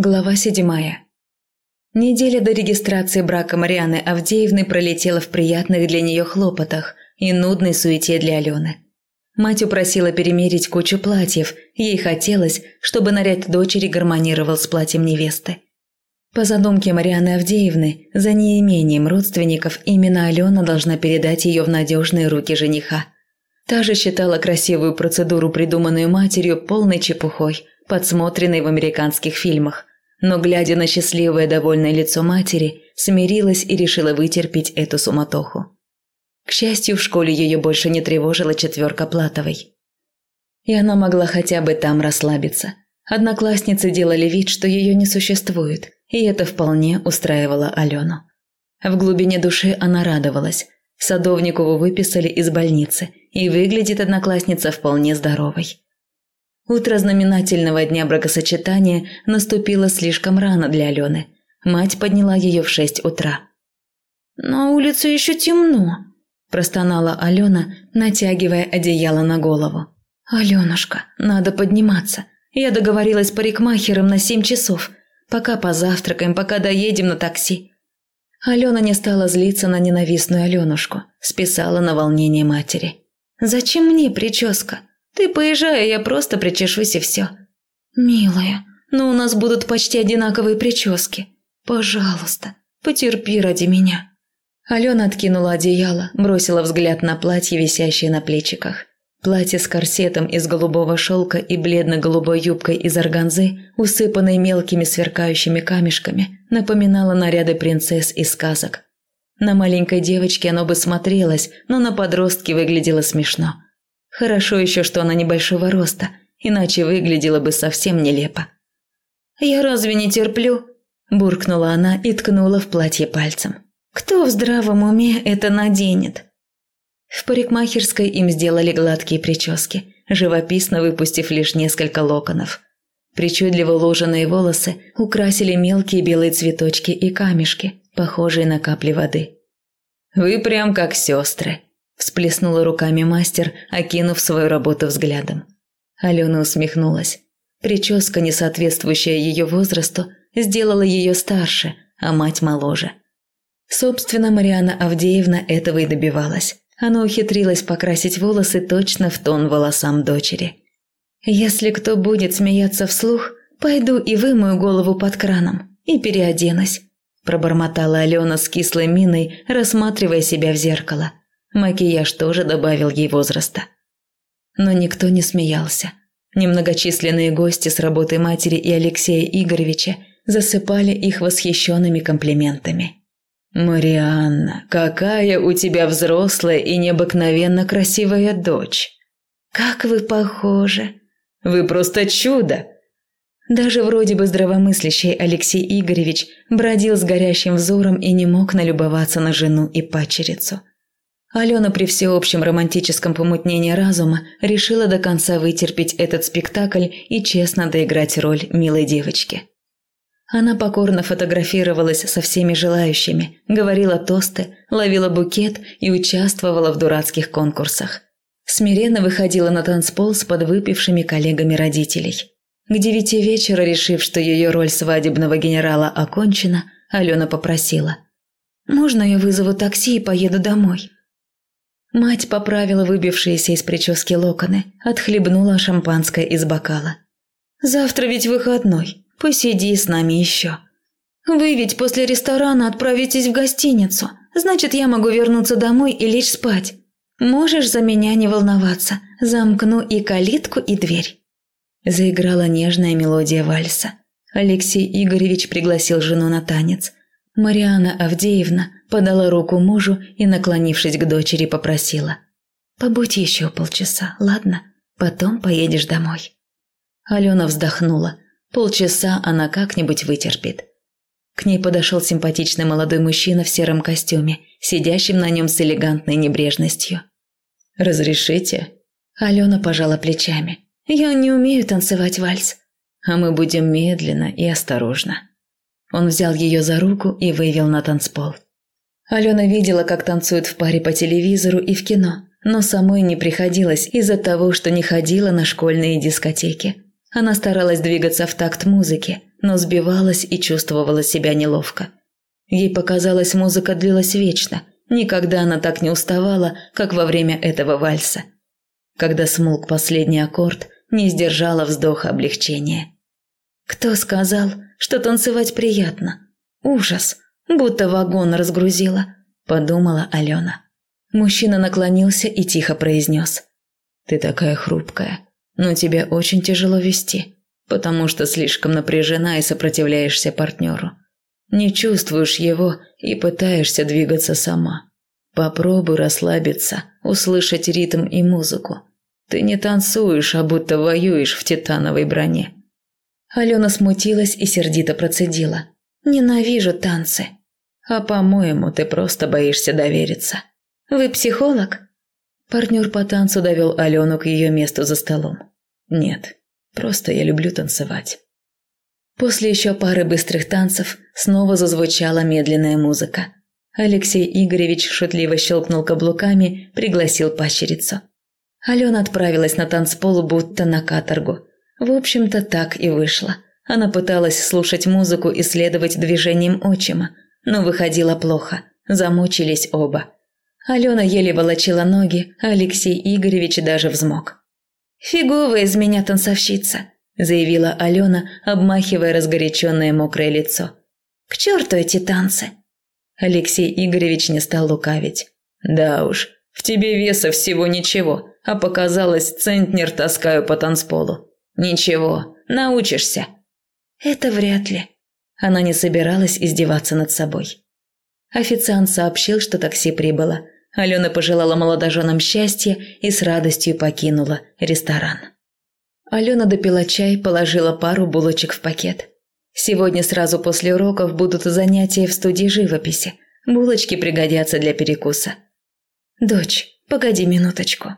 Глава седьмая. Неделя до регистрации брака Марианы Авдеевны пролетела в приятных для нее хлопотах и нудной суете для Алены. Мать упросила перемерить кучу платьев, ей хотелось, чтобы наряд дочери гармонировал с платьем невесты. По задумке Марианы Авдеевны, за неимением родственников именно Алена должна передать ее в надежные руки жениха. Та же считала красивую процедуру, придуманную матерью, полной чепухой, подсмотренной в американских фильмах но, глядя на счастливое довольное лицо матери, смирилась и решила вытерпеть эту суматоху. К счастью, в школе ее больше не тревожила четверка Платовой. И она могла хотя бы там расслабиться. Одноклассницы делали вид, что ее не существует, и это вполне устраивало Алену. В глубине души она радовалась. Садовникову выписали из больницы, и выглядит одноклассница вполне здоровой. Утро знаменательного дня бракосочетания наступило слишком рано для Алены. Мать подняла ее в шесть утра. «На улице еще темно», – простонала Алена, натягивая одеяло на голову. «Аленушка, надо подниматься. Я договорилась с парикмахером на семь часов. Пока позавтракаем, пока доедем на такси». Алена не стала злиться на ненавистную Аленушку, списала на волнение матери. «Зачем мне прическа? Ты поезжай, а я просто причешусь и все. Милая, но у нас будут почти одинаковые прически. Пожалуйста, потерпи ради меня. Алена откинула одеяло, бросила взгляд на платье, висящее на плечиках. Платье с корсетом из голубого шелка и бледно-голубой юбкой из органзы, усыпанной мелкими сверкающими камешками, напоминало наряды принцесс из сказок. На маленькой девочке оно бы смотрелось, но на подростке выглядело смешно. Хорошо еще, что она небольшого роста, иначе выглядела бы совсем нелепо. «Я разве не терплю?» – буркнула она и ткнула в платье пальцем. «Кто в здравом уме это наденет?» В парикмахерской им сделали гладкие прически, живописно выпустив лишь несколько локонов. Причудливо уложенные волосы украсили мелкие белые цветочки и камешки, похожие на капли воды. «Вы прям как сестры», всплеснула руками мастер, окинув свою работу взглядом. Алена усмехнулась. Прическа, не соответствующая ее возрасту, сделала ее старше, а мать моложе. Собственно, Мариана Авдеевна этого и добивалась. Она ухитрилась покрасить волосы точно в тон волосам дочери. «Если кто будет смеяться вслух, пойду и вымою голову под краном и переоденусь», пробормотала Алена с кислой миной, рассматривая себя в зеркало. Макияж тоже добавил ей возраста. Но никто не смеялся. Немногочисленные гости с работы матери и Алексея Игоревича засыпали их восхищенными комплиментами. «Марианна, какая у тебя взрослая и необыкновенно красивая дочь!» «Как вы похожи!» «Вы просто чудо!» Даже вроде бы здравомыслящий Алексей Игоревич бродил с горящим взором и не мог налюбоваться на жену и пачерицу. Алена при всеобщем романтическом помутнении разума решила до конца вытерпеть этот спектакль и честно доиграть роль милой девочки. Она покорно фотографировалась со всеми желающими, говорила тосты, ловила букет и участвовала в дурацких конкурсах. Смиренно выходила на танцпол с подвыпившими коллегами родителей. К девяти вечера, решив, что ее роль свадебного генерала окончена, Алена попросила. «Можно я вызову такси и поеду домой?» Мать поправила выбившиеся из прически локоны, отхлебнула шампанское из бокала. «Завтра ведь выходной. Посиди с нами еще. Вы ведь после ресторана отправитесь в гостиницу. Значит, я могу вернуться домой и лечь спать. Можешь за меня не волноваться. Замкну и калитку, и дверь». Заиграла нежная мелодия вальса. Алексей Игоревич пригласил жену на танец. Мариана Авдеевна подала руку мужу и, наклонившись к дочери, попросила. «Побудь еще полчаса, ладно? Потом поедешь домой». Алена вздохнула. Полчаса она как-нибудь вытерпит. К ней подошел симпатичный молодой мужчина в сером костюме, сидящим на нем с элегантной небрежностью. «Разрешите?» Алена пожала плечами. «Я не умею танцевать вальс, а мы будем медленно и осторожно». Он взял ее за руку и вывел на танцпол. Алена видела, как танцуют в паре по телевизору и в кино, но самой не приходилось из-за того, что не ходила на школьные дискотеки. Она старалась двигаться в такт музыки, но сбивалась и чувствовала себя неловко. Ей показалось, музыка длилась вечно. Никогда она так не уставала, как во время этого вальса. Когда смолк последний аккорд, не сдержала вздоха облегчения. Кто сказал, что танцевать приятно? Ужас, будто вагон разгрузила, подумала Алена. Мужчина наклонился и тихо произнес. «Ты такая хрупкая, но тебя очень тяжело вести, потому что слишком напряжена и сопротивляешься партнеру. Не чувствуешь его и пытаешься двигаться сама. Попробуй расслабиться, услышать ритм и музыку. Ты не танцуешь, а будто воюешь в титановой броне». Алена смутилась и сердито процедила. «Ненавижу танцы». «А по-моему, ты просто боишься довериться». «Вы психолог?» Партнер по танцу довел Алену к ее месту за столом. «Нет, просто я люблю танцевать». После еще пары быстрых танцев снова зазвучала медленная музыка. Алексей Игоревич шутливо щелкнул каблуками, пригласил пащерицу. Алена отправилась на танцпол будто на каторгу. В общем-то, так и вышло. Она пыталась слушать музыку и следовать движениям отчима, но выходило плохо. Замучились оба. Алена еле волочила ноги, Алексей Игоревич даже взмок. «Фиговая из меня танцовщица», – заявила Алена, обмахивая разгоряченное мокрое лицо. «К черту эти танцы!» Алексей Игоревич не стал лукавить. «Да уж, в тебе веса всего ничего, а показалось, центнер таскаю по танцполу. Ничего, научишься». «Это вряд ли». Она не собиралась издеваться над собой. Официант сообщил, что такси прибыло. Алена пожелала молодоженам счастья и с радостью покинула ресторан. Алена допила чай, положила пару булочек в пакет. Сегодня сразу после уроков будут занятия в студии живописи. Булочки пригодятся для перекуса. «Дочь, погоди минуточку».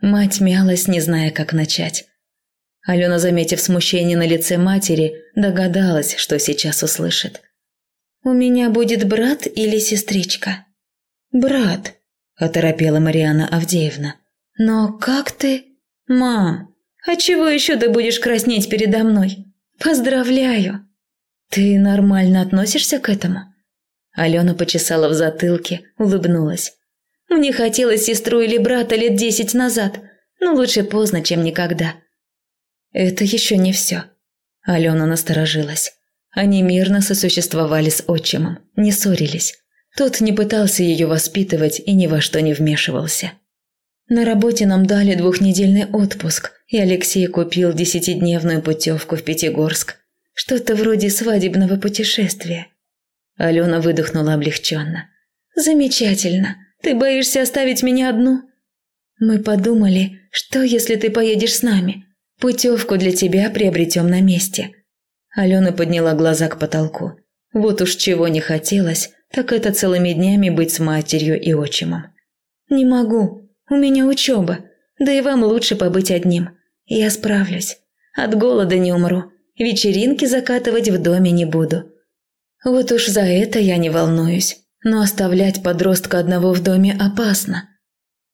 Мать мялась, не зная, как начать. Алена, заметив смущение на лице матери, догадалась, что сейчас услышит. «У меня будет брат или сестричка?» «Брат», – оторопела Мариана Авдеевна. «Но как ты...» «Мам, а чего еще ты будешь краснеть передо мной? Поздравляю!» «Ты нормально относишься к этому?» Алена почесала в затылке, улыбнулась. «Мне хотелось сестру или брата лет десять назад, но лучше поздно, чем никогда». «Это еще не все». Алена насторожилась. Они мирно сосуществовали с отчимом, не ссорились. Тот не пытался ее воспитывать и ни во что не вмешивался. На работе нам дали двухнедельный отпуск, и Алексей купил десятидневную путевку в Пятигорск. Что-то вроде свадебного путешествия. Алена выдохнула облегченно. «Замечательно. Ты боишься оставить меня одну?» «Мы подумали, что если ты поедешь с нами? Путевку для тебя приобретем на месте. Алена подняла глаза к потолку. Вот уж чего не хотелось, так это целыми днями быть с матерью и отчимом. «Не могу. У меня учеба. Да и вам лучше побыть одним. Я справлюсь. От голода не умру. Вечеринки закатывать в доме не буду. Вот уж за это я не волнуюсь. Но оставлять подростка одного в доме опасно.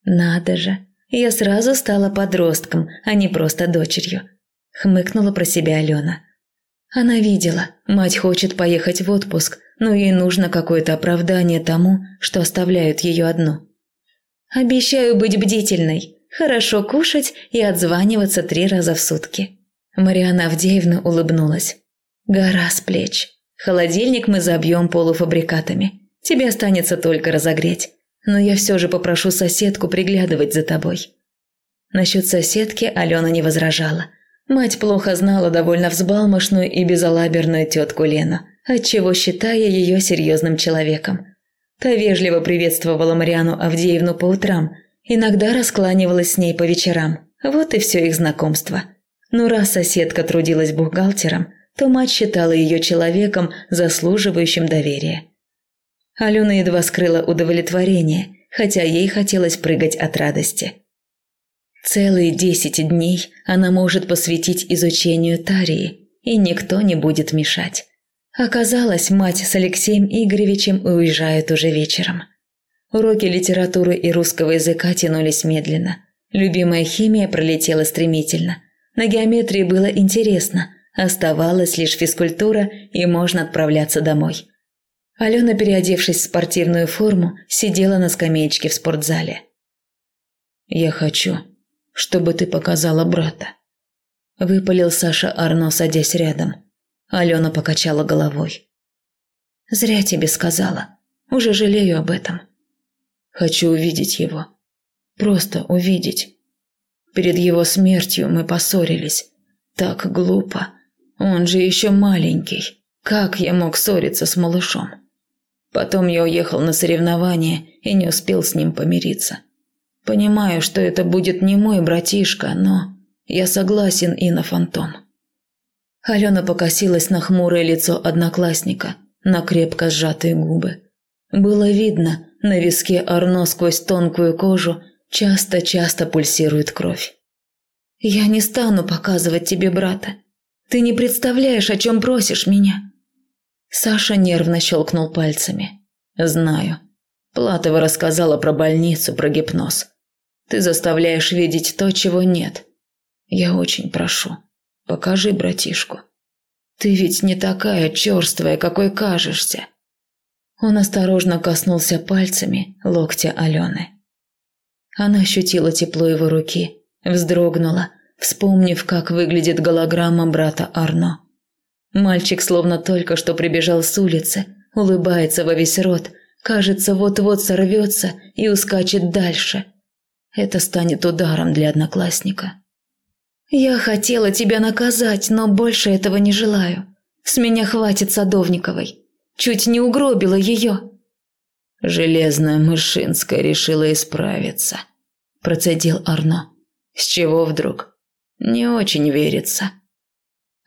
Надо же. Я сразу стала подростком, а не просто дочерью. Хмыкнула про себя Алена. Она видела, мать хочет поехать в отпуск, но ей нужно какое-то оправдание тому, что оставляют ее одну. «Обещаю быть бдительной, хорошо кушать и отзваниваться три раза в сутки». Мариана Авдеевна улыбнулась. «Гора с плеч. Холодильник мы забьем полуфабрикатами. Тебе останется только разогреть. Но я все же попрошу соседку приглядывать за тобой». Насчет соседки Алена не возражала – Мать плохо знала довольно взбалмошную и безалаберную тетку Лену, отчего считая ее серьезным человеком. Та вежливо приветствовала Мариану Авдеевну по утрам, иногда раскланивалась с ней по вечерам. Вот и все их знакомство. Но раз соседка трудилась бухгалтером, то мать считала ее человеком, заслуживающим доверия. Алена едва скрыла удовлетворение, хотя ей хотелось прыгать от радости. Целые десять дней она может посвятить изучению Тарии, и никто не будет мешать. Оказалось, мать с Алексеем Игоревичем уезжают уже вечером. Уроки литературы и русского языка тянулись медленно. Любимая химия пролетела стремительно. На геометрии было интересно, Оставалась лишь физкультура, и можно отправляться домой. Алена, переодевшись в спортивную форму, сидела на скамеечке в спортзале. «Я хочу, чтобы ты показала брата», – выпалил Саша Арно, садясь рядом. Алена покачала головой. «Зря тебе сказала. Уже жалею об этом». «Хочу увидеть его. Просто увидеть. Перед его смертью мы поссорились. Так глупо. Он же еще маленький. Как я мог ссориться с малышом?» Потом я уехал на соревнования и не успел с ним помириться. Понимаю, что это будет не мой братишка, но я согласен и на фантом. Алена покосилась на хмурое лицо одноклассника, на крепко сжатые губы. Было видно, на виске Арно сквозь тонкую кожу часто-часто пульсирует кровь. «Я не стану показывать тебе брата. Ты не представляешь, о чем просишь меня». Саша нервно щелкнул пальцами. «Знаю. Платова рассказала про больницу, про гипноз. Ты заставляешь видеть то, чего нет. Я очень прошу, покажи братишку. Ты ведь не такая черствая, какой кажешься». Он осторожно коснулся пальцами локтя Алены. Она ощутила тепло его руки, вздрогнула, вспомнив, как выглядит голограмма брата Арно. Мальчик словно только что прибежал с улицы, улыбается во весь рот, кажется, вот-вот сорвется и ускачет дальше. Это станет ударом для одноклассника. «Я хотела тебя наказать, но больше этого не желаю. С меня хватит Садовниковой. Чуть не угробила ее». «Железная Мышинская решила исправиться», – процедил Арно. «С чего вдруг? Не очень верится».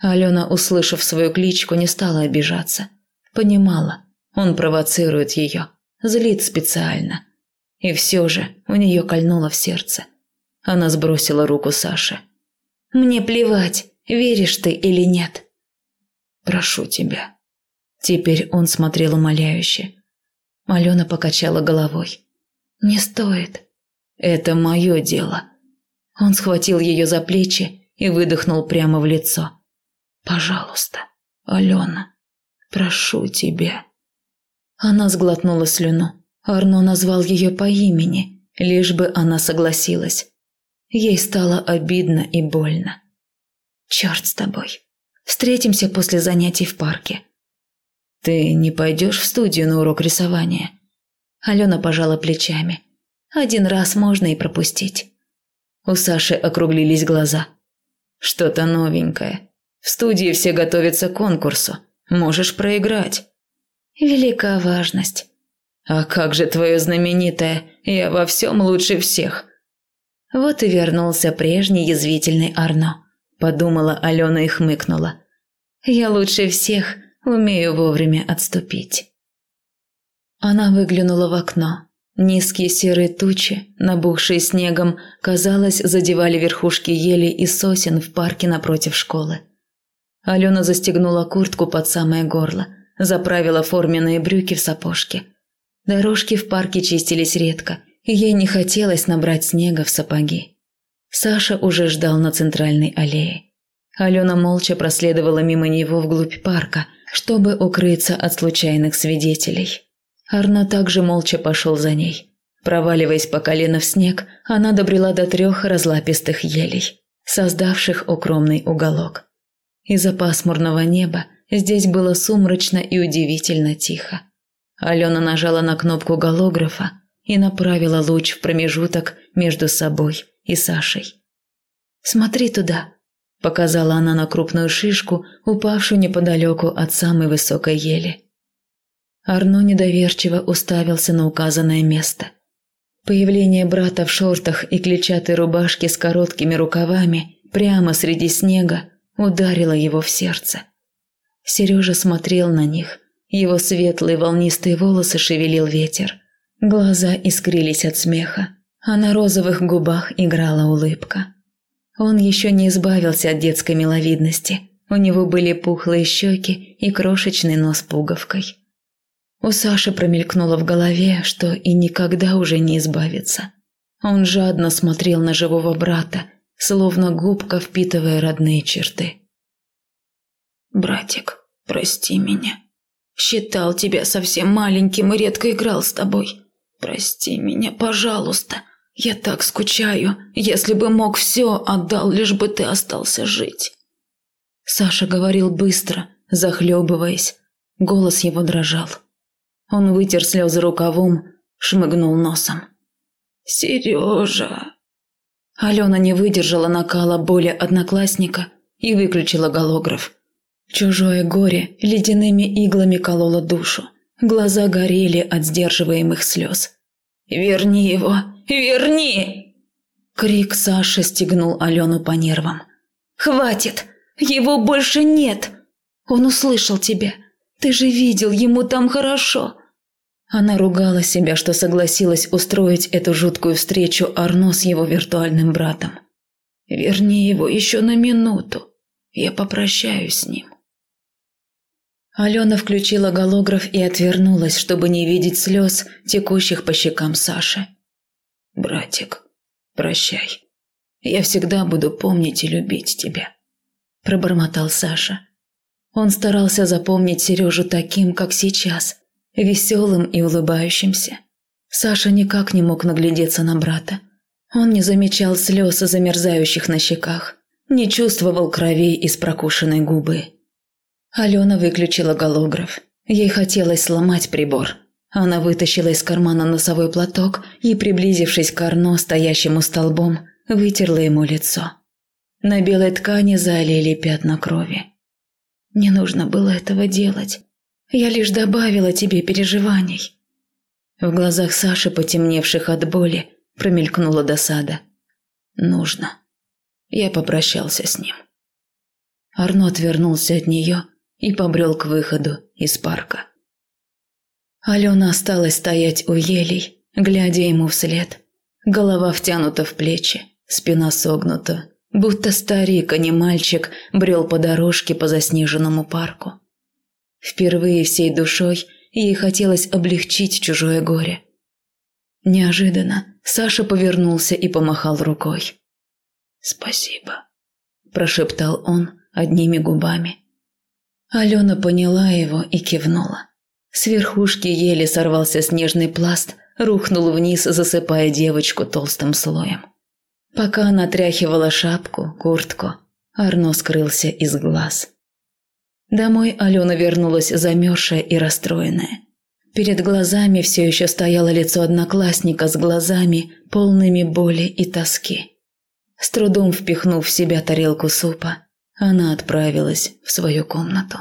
Алена, услышав свою кличку, не стала обижаться. Понимала, он провоцирует ее, злит специально. И все же у нее кольнуло в сердце. Она сбросила руку Саши. «Мне плевать, веришь ты или нет». «Прошу тебя». Теперь он смотрел умоляюще. Алена покачала головой. «Не стоит. Это мое дело». Он схватил ее за плечи и выдохнул прямо в лицо. Пожалуйста, Алена, прошу тебя». Она сглотнула слюну. Арно назвал ее по имени, лишь бы она согласилась. Ей стало обидно и больно. «Черт с тобой. Встретимся после занятий в парке». «Ты не пойдешь в студию на урок рисования?» Алена пожала плечами. «Один раз можно и пропустить». У Саши округлились глаза. «Что-то новенькое. В студии все готовятся к конкурсу. Можешь проиграть». «Велика важность». «А как же твое знаменитое «Я во всем лучше всех»?» Вот и вернулся прежний язвительный Арно. Подумала Алена и хмыкнула. «Я лучше всех умею вовремя отступить». Она выглянула в окно. Низкие серые тучи, набухшие снегом, казалось, задевали верхушки ели и сосен в парке напротив школы. Алена застегнула куртку под самое горло, заправила форменные брюки в сапожки. Дорожки в парке чистились редко, и ей не хотелось набрать снега в сапоги. Саша уже ждал на центральной аллее. Алена молча проследовала мимо него вглубь парка, чтобы укрыться от случайных свидетелей. Арно также молча пошел за ней. Проваливаясь по колено в снег, она добрела до трех разлапистых елей, создавших укромный уголок. Из-за пасмурного неба здесь было сумрачно и удивительно тихо. Алена нажала на кнопку голографа и направила луч в промежуток между собой и Сашей. «Смотри туда», – показала она на крупную шишку, упавшую неподалеку от самой высокой ели. Арно недоверчиво уставился на указанное место. Появление брата в шортах и клетчатой рубашке с короткими рукавами прямо среди снега ударило его в сердце. Сережа смотрел на них. Его светлые волнистые волосы шевелил ветер. Глаза искрились от смеха, а на розовых губах играла улыбка. Он еще не избавился от детской миловидности. У него были пухлые щеки и крошечный нос пуговкой. У Саши промелькнуло в голове, что и никогда уже не избавится. Он жадно смотрел на живого брата, словно губка впитывая родные черты. Братик, прости меня. Считал тебя совсем маленьким и редко играл с тобой. Прости меня, пожалуйста. Я так скучаю. Если бы мог все, отдал, лишь бы ты остался жить. Саша говорил быстро, захлебываясь. Голос его дрожал. Он вытер слезы рукавом, шмыгнул носом. «Сережа!» Алена не выдержала накала боли одноклассника и выключила голограф. Чужое горе ледяными иглами кололо душу. Глаза горели от сдерживаемых слез. «Верни его! Верни!» Крик Саши стегнул Алену по нервам. «Хватит! Его больше нет! Он услышал тебя! Ты же видел, ему там хорошо!» Она ругала себя, что согласилась устроить эту жуткую встречу Арно с его виртуальным братом. «Верни его еще на минуту. Я попрощаюсь с ним». Алена включила голограф и отвернулась, чтобы не видеть слез, текущих по щекам Саши. «Братик, прощай. Я всегда буду помнить и любить тебя», – пробормотал Саша. Он старался запомнить Сережу таким, как сейчас, веселым и улыбающимся. Саша никак не мог наглядеться на брата. Он не замечал слез, замерзающих на щеках, не чувствовал крови из прокушенной губы. Алена выключила голограф. Ей хотелось сломать прибор. Она вытащила из кармана носовой платок и, приблизившись к Арно, стоящему столбом, вытерла ему лицо. На белой ткани залили пятна крови. «Не нужно было этого делать. Я лишь добавила тебе переживаний». В глазах Саши, потемневших от боли, промелькнула досада. «Нужно». Я попрощался с ним. Арно отвернулся от нее и побрел к выходу из парка. Алена осталась стоять у елей, глядя ему вслед. Голова втянута в плечи, спина согнута, будто старик, а не мальчик, брел по дорожке по заснеженному парку. Впервые всей душой ей хотелось облегчить чужое горе. Неожиданно Саша повернулся и помахал рукой. «Спасибо», – прошептал он одними губами. Алена поняла его и кивнула. С верхушки еле сорвался снежный пласт, рухнул вниз, засыпая девочку толстым слоем. Пока она тряхивала шапку, куртку, Арно скрылся из глаз. Домой Алена вернулась замерзшая и расстроенная. Перед глазами все еще стояло лицо одноклассника с глазами, полными боли и тоски. С трудом впихнув в себя тарелку супа, она отправилась в свою комнату.